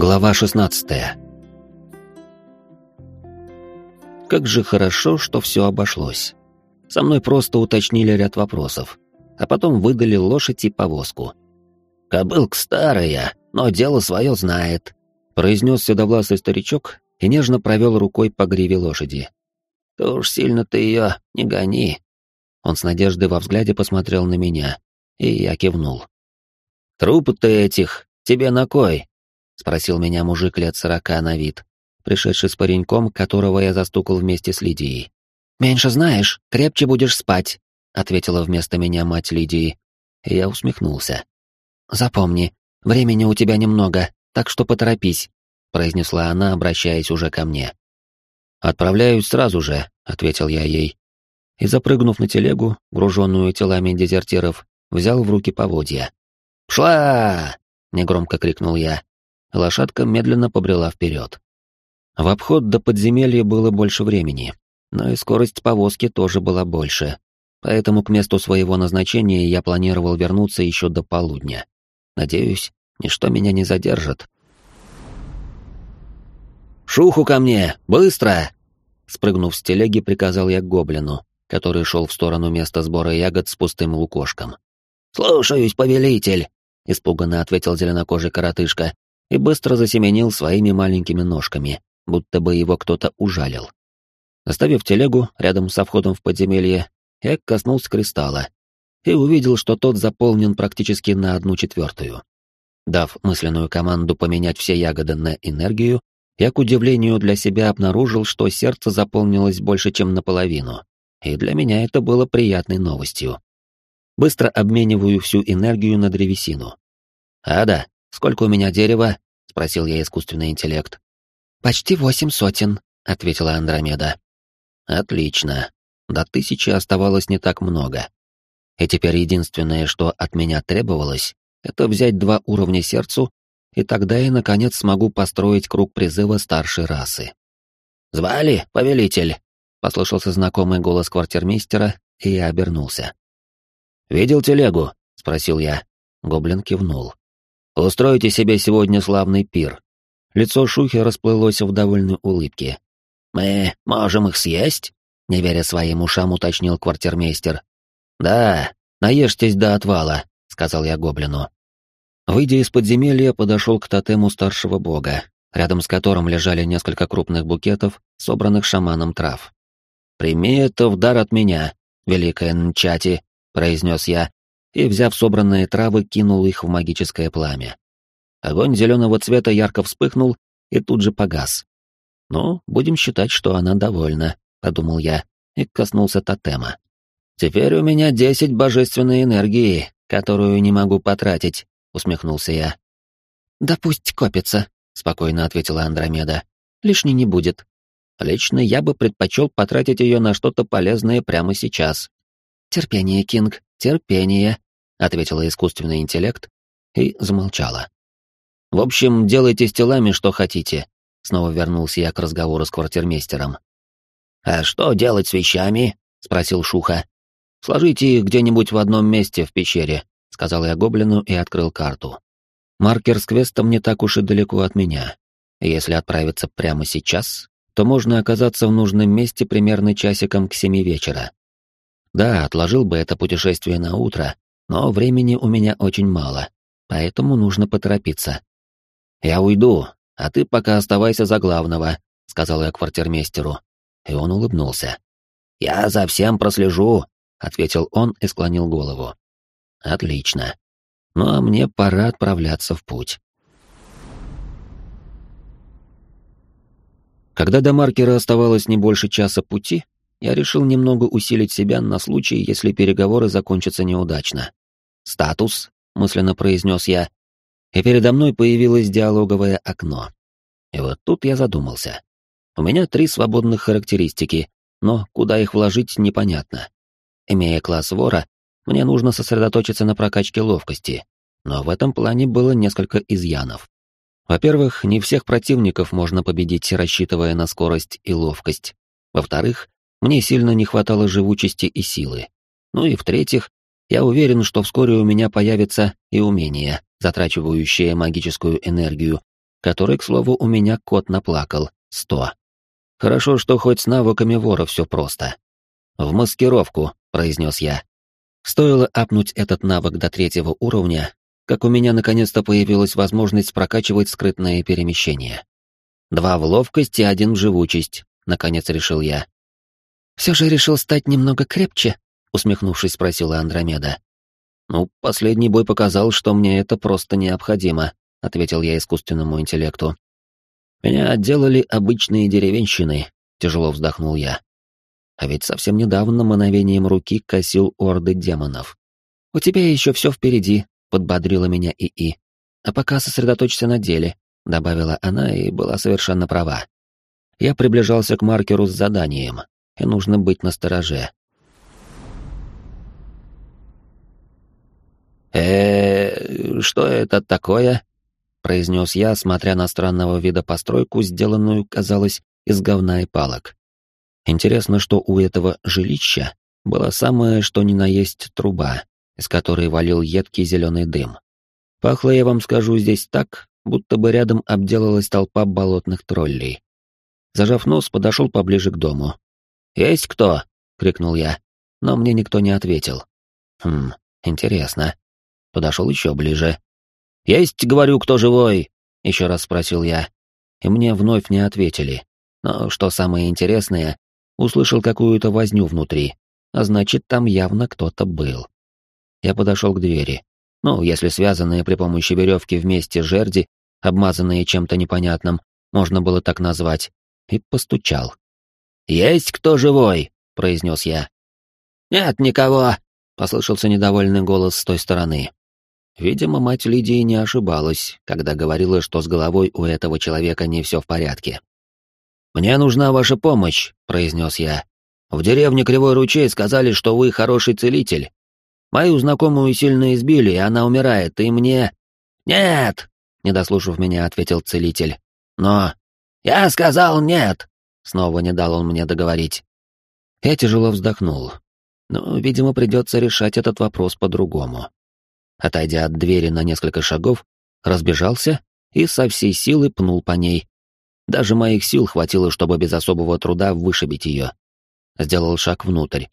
Глава 16 Как же хорошо, что все обошлось. Со мной просто уточнили ряд вопросов, а потом выдали лошадь и повозку. «Кобылка старая, но дело свое знает», — произнес седовласый старичок и нежно провел рукой по гриве лошади. «Ты уж сильно ты ее не гони». Он с надеждой во взгляде посмотрел на меня, и я кивнул. «Трупы-то этих тебе на кой?» — спросил меня мужик лет сорока на вид, пришедший с пареньком, которого я застукал вместе с Лидией. «Меньше знаешь, крепче будешь спать», — ответила вместо меня мать Лидии. Я усмехнулся. «Запомни, времени у тебя немного, так что поторопись», — произнесла она, обращаясь уже ко мне. «Отправляюсь сразу же», — ответил я ей. И, запрыгнув на телегу, груженную телами дезертиров, взял в руки поводья. «Пшла!» — негромко крикнул я. Лошадка медленно побрела вперед. В обход до подземелья было больше времени, но и скорость повозки тоже была больше, поэтому к месту своего назначения я планировал вернуться еще до полудня. Надеюсь, ничто меня не задержит, «Шуху ко мне! Быстро!» Спрыгнув с телеги, приказал я гоблину, который шел в сторону места сбора ягод с пустым лукошком. «Слушаюсь, повелитель!» — испуганно ответил зеленокожий коротышка и быстро засеменил своими маленькими ножками, будто бы его кто-то ужалил. Оставив телегу рядом со входом в подземелье, я коснулся кристалла и увидел, что тот заполнен практически на одну четвертую. Дав мысленную команду поменять все ягоды на энергию, я, к удивлению для себя, обнаружил, что сердце заполнилось больше, чем наполовину. И для меня это было приятной новостью. Быстро обмениваю всю энергию на древесину. «Ада, сколько у меня дерева?» — спросил я искусственный интеллект. «Почти восемь сотен», — ответила Андромеда. «Отлично. До тысячи оставалось не так много. И теперь единственное, что от меня требовалось, это взять два уровня сердцу и тогда я, наконец, смогу построить круг призыва старшей расы. «Звали, повелитель?» — послышался знакомый голос квартирмейстера, и я обернулся. «Видел телегу?» — спросил я. Гоблин кивнул. «Устройте себе сегодня славный пир». Лицо Шухи расплылось в довольной улыбке. «Мы можем их съесть?» — не веря своим ушам, уточнил квартирмейстер. «Да, наешьтесь до отвала», — сказал я гоблину. Выйдя из подземелья, подошел к тотему старшего бога, рядом с которым лежали несколько крупных букетов, собранных шаманом трав. «Прими это в дар от меня, великая Нчати», — произнес я, и, взяв собранные травы, кинул их в магическое пламя. Огонь зеленого цвета ярко вспыхнул и тут же погас. «Ну, будем считать, что она довольна», — подумал я и коснулся тотема. «Теперь у меня десять божественной энергии, которую не могу потратить, — усмехнулся я. «Да пусть копится», — спокойно ответила Андромеда. «Лишней не будет. Лично я бы предпочел потратить ее на что-то полезное прямо сейчас». «Терпение, Кинг, терпение», — ответила искусственный интеллект и замолчала. «В общем, делайте с телами, что хотите», — снова вернулся я к разговору с квартирмейстером. «А что делать с вещами?» — спросил Шуха. «Сложите их где-нибудь в одном месте в пещере сказал я гоблину и открыл карту. Маркер с квестом не так уж и далеко от меня. Если отправиться прямо сейчас, то можно оказаться в нужном месте примерно часиком к семи вечера. Да, отложил бы это путешествие на утро, но времени у меня очень мало, поэтому нужно поторопиться. «Я уйду, а ты пока оставайся за главного», — сказал я квартирмейстеру, и он улыбнулся. «Я за всем прослежу», — ответил он и склонил голову. Отлично. Ну а мне пора отправляться в путь. Когда до маркера оставалось не больше часа пути, я решил немного усилить себя на случай, если переговоры закончатся неудачно. «Статус», — мысленно произнес я, и передо мной появилось диалоговое окно. И вот тут я задумался. У меня три свободных характеристики, но куда их вложить, непонятно. Имея класс вора, мне нужно сосредоточиться на прокачке ловкости, но в этом плане было несколько изъянов. Во-первых, не всех противников можно победить, рассчитывая на скорость и ловкость. Во-вторых, мне сильно не хватало живучести и силы. Ну и в-третьих, Я уверен, что вскоре у меня появится и умение, затрачивающее магическую энергию, которой, к слову, у меня кот наплакал — сто. Хорошо, что хоть с навыками вора все просто. «В маскировку», — произнес я. Стоило апнуть этот навык до третьего уровня, как у меня наконец-то появилась возможность прокачивать скрытное перемещение. Два в ловкость и один в живучесть, наконец решил я. «Все же решил стать немного крепче?» — усмехнувшись, спросила Андромеда. «Ну, последний бой показал, что мне это просто необходимо», — ответил я искусственному интеллекту. «Меня отделали обычные деревенщины», — тяжело вздохнул я. А ведь совсем недавно мановением руки косил орды демонов. «У тебя еще все впереди», — подбодрила меня ИИ. «А пока сосредоточься на деле», — добавила она и была совершенно права. Я приближался к маркеру с заданием, и нужно быть настороже. э что это такое?» — произнес я, смотря на странного вида постройку, сделанную, казалось, из говна и палок. Интересно, что у этого жилища была самое что ни на есть труба, из которой валил едкий зеленый дым. Пахло, я вам скажу, здесь так, будто бы рядом обделалась толпа болотных троллей. Зажав нос, подошел поближе к дому. «Есть кто?» — крикнул я, но мне никто не ответил. «Хм, интересно». Подошел еще ближе. «Есть, говорю, кто живой?» — еще раз спросил я. И мне вновь не ответили. Но что самое интересное, услышал какую-то возню внутри, а значит, там явно кто-то был. Я подошел к двери. Ну, если связанные при помощи веревки вместе жерди, обмазанные чем-то непонятным, можно было так назвать, и постучал. «Есть кто живой?» — произнес я. «Нет никого», — послышался недовольный голос с той стороны. Видимо, мать Лидии не ошибалась, когда говорила, что с головой у этого человека не все в порядке. «Мне нужна ваша помощь», — произнес я. «В деревне Кривой Ручей сказали, что вы хороший целитель. Мою знакомую сильно избили, и она умирает, и мне...» «Нет!» — не дослушав меня, ответил целитель. «Но...» «Я сказал нет!» — снова не дал он мне договорить. Я тяжело вздохнул. Но, видимо, придется решать этот вопрос по-другому. Отойдя от двери на несколько шагов, разбежался и со всей силы пнул по ней, даже моих сил хватило, чтобы без особого труда вышибить ее. Сделал шаг внутрь.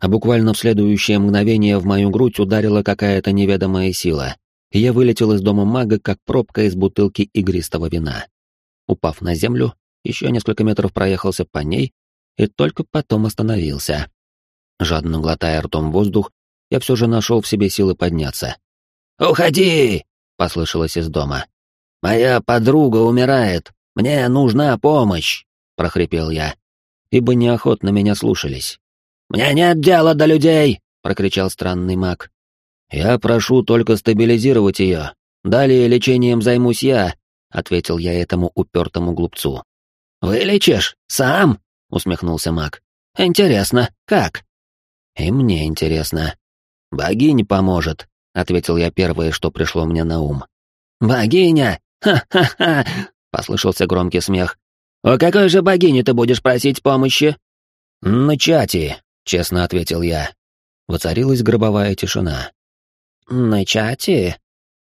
А буквально в следующее мгновение в мою грудь ударила какая-то неведомая сила, я вылетел из дома мага, как пробка из бутылки игристого вина. Упав на землю, еще несколько метров проехался по ней и только потом остановился. Жадно глотая ртом воздух, я все же нашел в себе силы подняться. «Уходи!» — послышалось из дома. «Моя подруга умирает!» «Мне нужна помощь!» — прохрипел я, ибо неохотно меня слушались. «Мне нет дела до людей!» — прокричал странный маг. «Я прошу только стабилизировать ее. Далее лечением займусь я», — ответил я этому упертому глупцу. «Вылечишь? Сам?» — усмехнулся маг. «Интересно, как?» «И мне интересно». «Богиня поможет», — ответил я первое, что пришло мне на ум. «Богиня? Ха-ха-ха! Послышался громкий смех. «У какой же богини ты будешь просить помощи?» «На чате», — честно ответил я. Воцарилась гробовая тишина. «На чате?»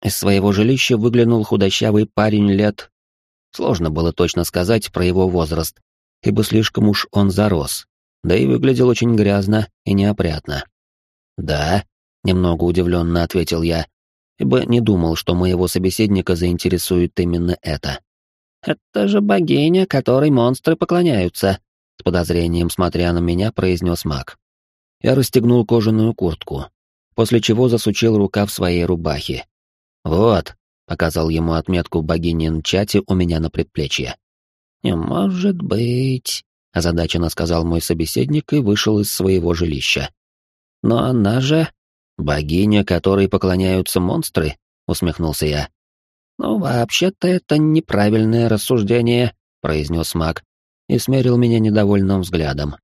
Из своего жилища выглянул худощавый парень лет... Сложно было точно сказать про его возраст, ибо слишком уж он зарос, да и выглядел очень грязно и неопрятно. «Да», — немного удивленно ответил я, ибо не думал, что моего собеседника заинтересует именно это. «Это же богиня, которой монстры поклоняются», — с подозрением смотря на меня, произнес маг. Я расстегнул кожаную куртку, после чего засучил рукав своей рубахи. «Вот», — показал ему отметку богини чате у меня на предплечье. «Не может быть», — озадаченно сказал мой собеседник и вышел из своего жилища. «Но она же...» «Богиня, которой поклоняются монстры?» — усмехнулся я. «Ну, вообще-то это неправильное рассуждение», — произнес маг и смерил меня недовольным взглядом.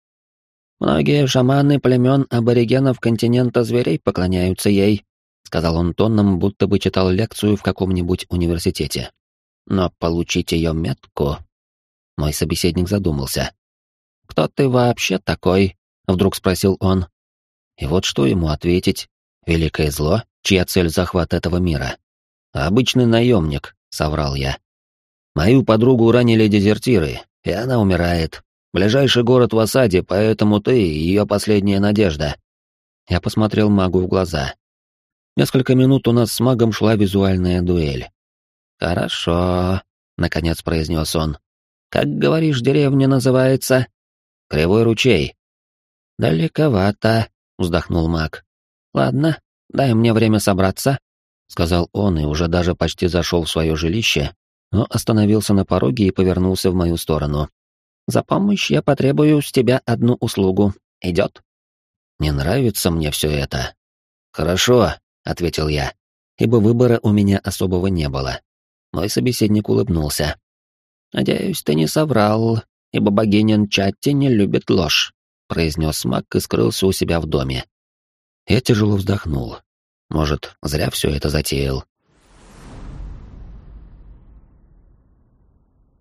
«Многие шаманы племен аборигенов континента зверей поклоняются ей», — сказал он тоном, будто бы читал лекцию в каком-нибудь университете. «Но получить ее метку...» Мой собеседник задумался. «Кто ты вообще такой?» — вдруг спросил он. И вот что ему ответить, Великое зло, чья цель захват этого мира? Обычный наемник, соврал я. Мою подругу ранили дезертиры, и она умирает. Ближайший город в осаде, поэтому ты — ее последняя надежда. Я посмотрел магу в глаза. Несколько минут у нас с магом шла визуальная дуэль. «Хорошо», — наконец произнес он. «Как, говоришь, деревня называется?» «Кривой ручей». «Далековато», — вздохнул маг. «Ладно, дай мне время собраться», — сказал он и уже даже почти зашел в свое жилище, но остановился на пороге и повернулся в мою сторону. «За помощь я потребую с тебя одну услугу. Идет?» «Не нравится мне все это». «Хорошо», — ответил я, ибо выбора у меня особого не было. Мой собеседник улыбнулся. «Надеюсь, ты не соврал, ибо богиня Чатти не любит ложь», — произнес маг и скрылся у себя в доме. Я тяжело вздохнул. Может, зря все это затеял.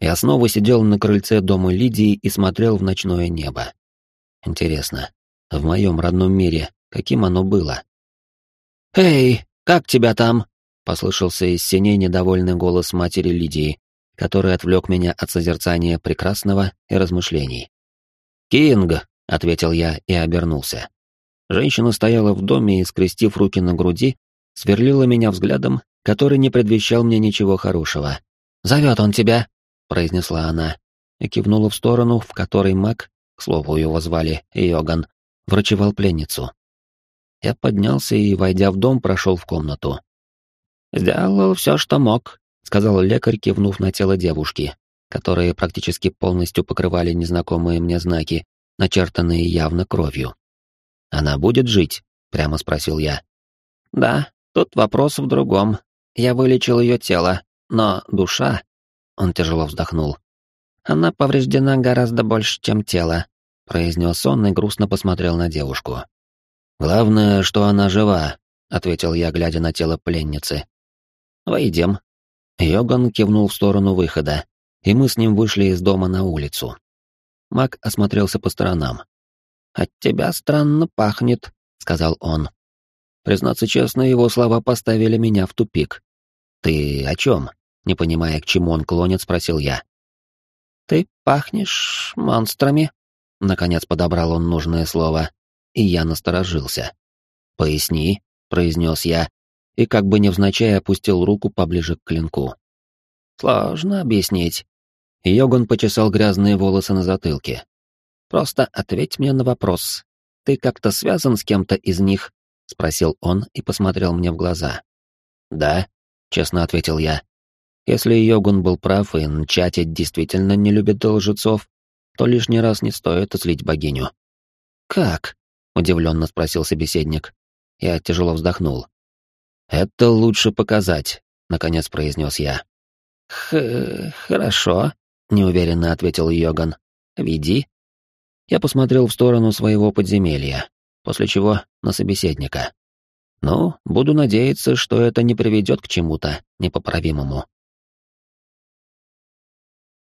Я снова сидел на крыльце дома Лидии и смотрел в ночное небо. Интересно, в моем родном мире каким оно было? «Эй, как тебя там?» — послышался из синей недовольный голос матери Лидии, который отвлек меня от созерцания прекрасного и размышлений. «Кинг!» — ответил я и обернулся. Женщина стояла в доме и, скрестив руки на груди, сверлила меня взглядом, который не предвещал мне ничего хорошего. «Зовет он тебя!» — произнесла она, и кивнула в сторону, в которой маг, к слову, его звали Йоган, врачевал пленницу. Я поднялся и, войдя в дом, прошел в комнату. «Сделал все, что мог», — сказал лекарь, кивнув на тело девушки, которые практически полностью покрывали незнакомые мне знаки, начертанные явно кровью. «Она будет жить?» — прямо спросил я. «Да, тут вопрос в другом. Я вылечил ее тело, но душа...» Он тяжело вздохнул. «Она повреждена гораздо больше, чем тело», — произнес он и грустно посмотрел на девушку. «Главное, что она жива», — ответил я, глядя на тело пленницы. «Войдем». Йоган кивнул в сторону выхода, и мы с ним вышли из дома на улицу. Мак осмотрелся по сторонам. «От тебя странно пахнет», — сказал он. Признаться честно, его слова поставили меня в тупик. «Ты о чем?» — не понимая, к чему он клонит, спросил я. «Ты пахнешь монстрами», — наконец подобрал он нужное слово, и я насторожился. «Поясни», — произнес я, и как бы невзначай опустил руку поближе к клинку. «Сложно объяснить». Йоган почесал грязные волосы на затылке. «Просто ответь мне на вопрос. Ты как-то связан с кем-то из них?» — спросил он и посмотрел мне в глаза. «Да», — честно ответил я. «Если Йоган был прав и Нчати действительно не любит лжецов, то лишний раз не стоит злить богиню». «Как?» — удивленно спросил собеседник. Я тяжело вздохнул. «Это лучше показать», — наконец произнес я. «Х... хорошо», — неуверенно ответил Йоган. «Веди». Я посмотрел в сторону своего подземелья, после чего на собеседника. «Ну, буду надеяться, что это не приведет к чему-то непоправимому».